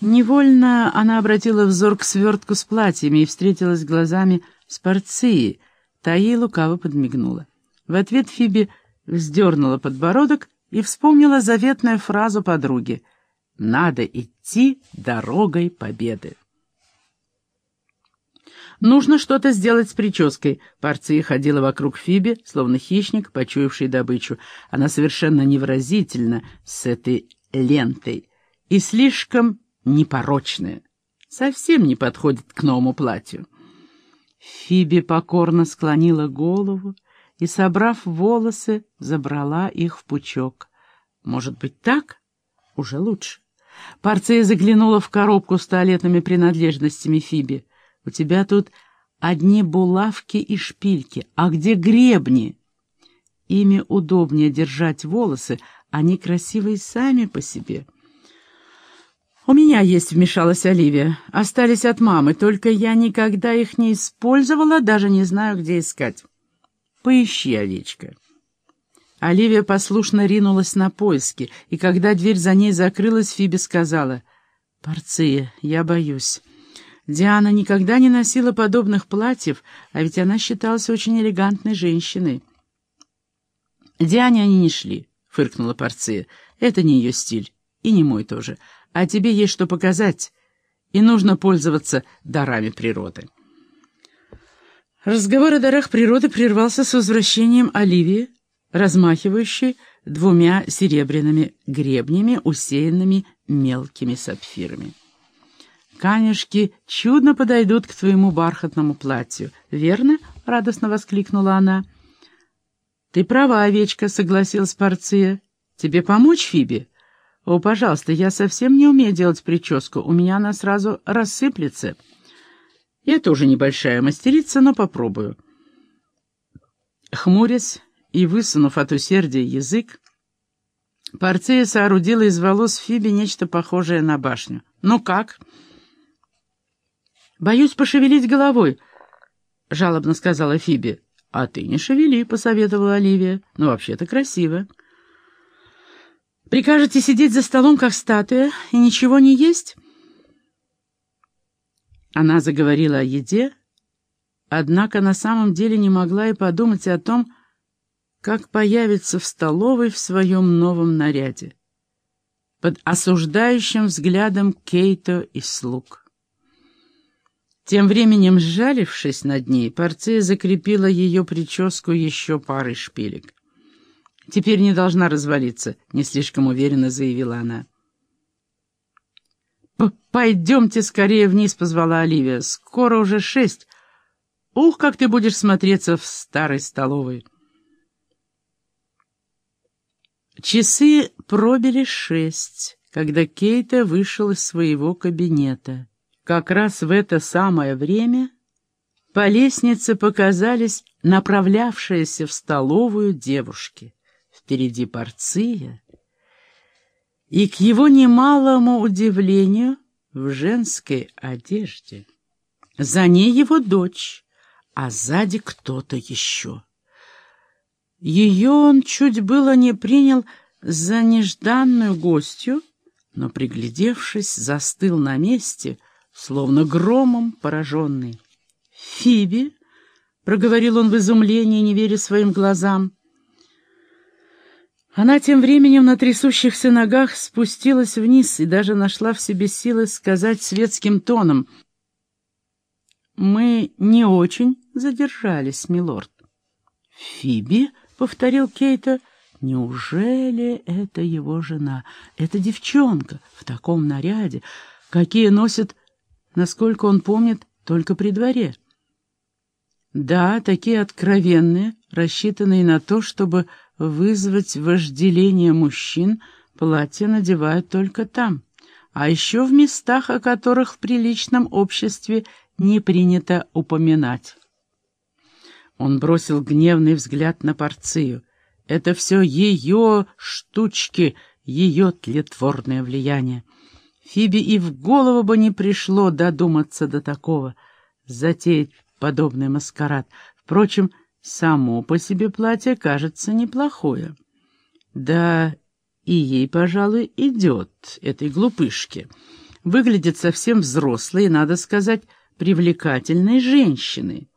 Невольно она обратила взор к свертку с платьями и встретилась глазами с Порцией. Та ей лукаво подмигнула. В ответ Фиби вздернула подбородок и вспомнила заветную фразу подруги «Надо идти дорогой победы». Нужно что-то сделать с прической. Порция ходила вокруг Фиби, словно хищник, почуявший добычу. Она совершенно невыразительна с этой лентой и слишком непорочная. Совсем не подходит к новому платью. Фиби покорно склонила голову и, собрав волосы, забрала их в пучок. Может быть, так? Уже лучше. Парция заглянула в коробку с туалетными принадлежностями Фиби. У тебя тут одни булавки и шпильки. А где гребни? Ими удобнее держать волосы, они красивые сами по себе. «У меня есть», — вмешалась Оливия. «Остались от мамы, только я никогда их не использовала, даже не знаю, где искать». «Поищи, овечка». Оливия послушно ринулась на поиски, и когда дверь за ней закрылась, Фиби сказала, «Порция, я боюсь». Диана никогда не носила подобных платьев, а ведь она считалась очень элегантной женщиной. «Диане они не шли», — фыркнула Порция. «Это не ее стиль, и не мой тоже. А тебе есть что показать, и нужно пользоваться дарами природы». Разговор о дарах природы прервался с возвращением Оливии, размахивающей двумя серебряными гребнями, усеянными мелкими сапфирами. Камешки чудно подойдут к твоему бархатному платью, верно?» — радостно воскликнула она. «Ты права, овечка», — согласилась Порция. «Тебе помочь, Фиби?» «О, пожалуйста, я совсем не умею делать прическу, у меня она сразу рассыплется». «Я тоже небольшая мастерица, но попробую». Хмурясь и высунув от усердия язык, Порция соорудила из волос Фиби нечто похожее на башню. «Ну как?» «Боюсь пошевелить головой», — жалобно сказала Фиби. «А ты не шевели», — посоветовала Оливия. «Ну, вообще-то красиво». «Прикажете сидеть за столом, как статуя, и ничего не есть?» Она заговорила о еде, однако на самом деле не могла и подумать о том, как появится в столовой в своем новом наряде, под осуждающим взглядом Кейто и слуг. Тем временем, сжалившись над ней, Порция закрепила ее прическу еще парой шпилек. «Теперь не должна развалиться», — не слишком уверенно заявила она. «Пойдемте скорее вниз», — позвала Оливия. «Скоро уже шесть. Ух, как ты будешь смотреться в старой столовой!» Часы пробили шесть, когда Кейта вышел из своего кабинета. Как раз в это самое время по лестнице показались направлявшиеся в столовую девушки. Впереди Порция, и, к его немалому удивлению, в женской одежде. За ней его дочь, а сзади кто-то еще. Ее он чуть было не принял за нежданную гостью, но, приглядевшись, застыл на месте — словно громом пораженный. «Фиби!» — проговорил он в изумлении, не веря своим глазам. Она тем временем на трясущихся ногах спустилась вниз и даже нашла в себе силы сказать светским тоном. «Мы не очень задержались, милорд». «Фиби?» — повторил Кейта. «Неужели это его жена? Это девчонка в таком наряде, какие носят насколько он помнит, только при дворе. Да, такие откровенные, рассчитанные на то, чтобы вызвать вожделение мужчин, платья надевают только там, а еще в местах, о которых в приличном обществе не принято упоминать. Он бросил гневный взгляд на Порцию. Это все ее штучки, ее тлетворное влияние. Фиби и в голову бы не пришло додуматься до такого, затеять подобный маскарад. Впрочем, само по себе платье кажется неплохое. Да и ей, пожалуй, идет, этой глупышке. выглядит совсем взрослой надо сказать, привлекательной женщиной.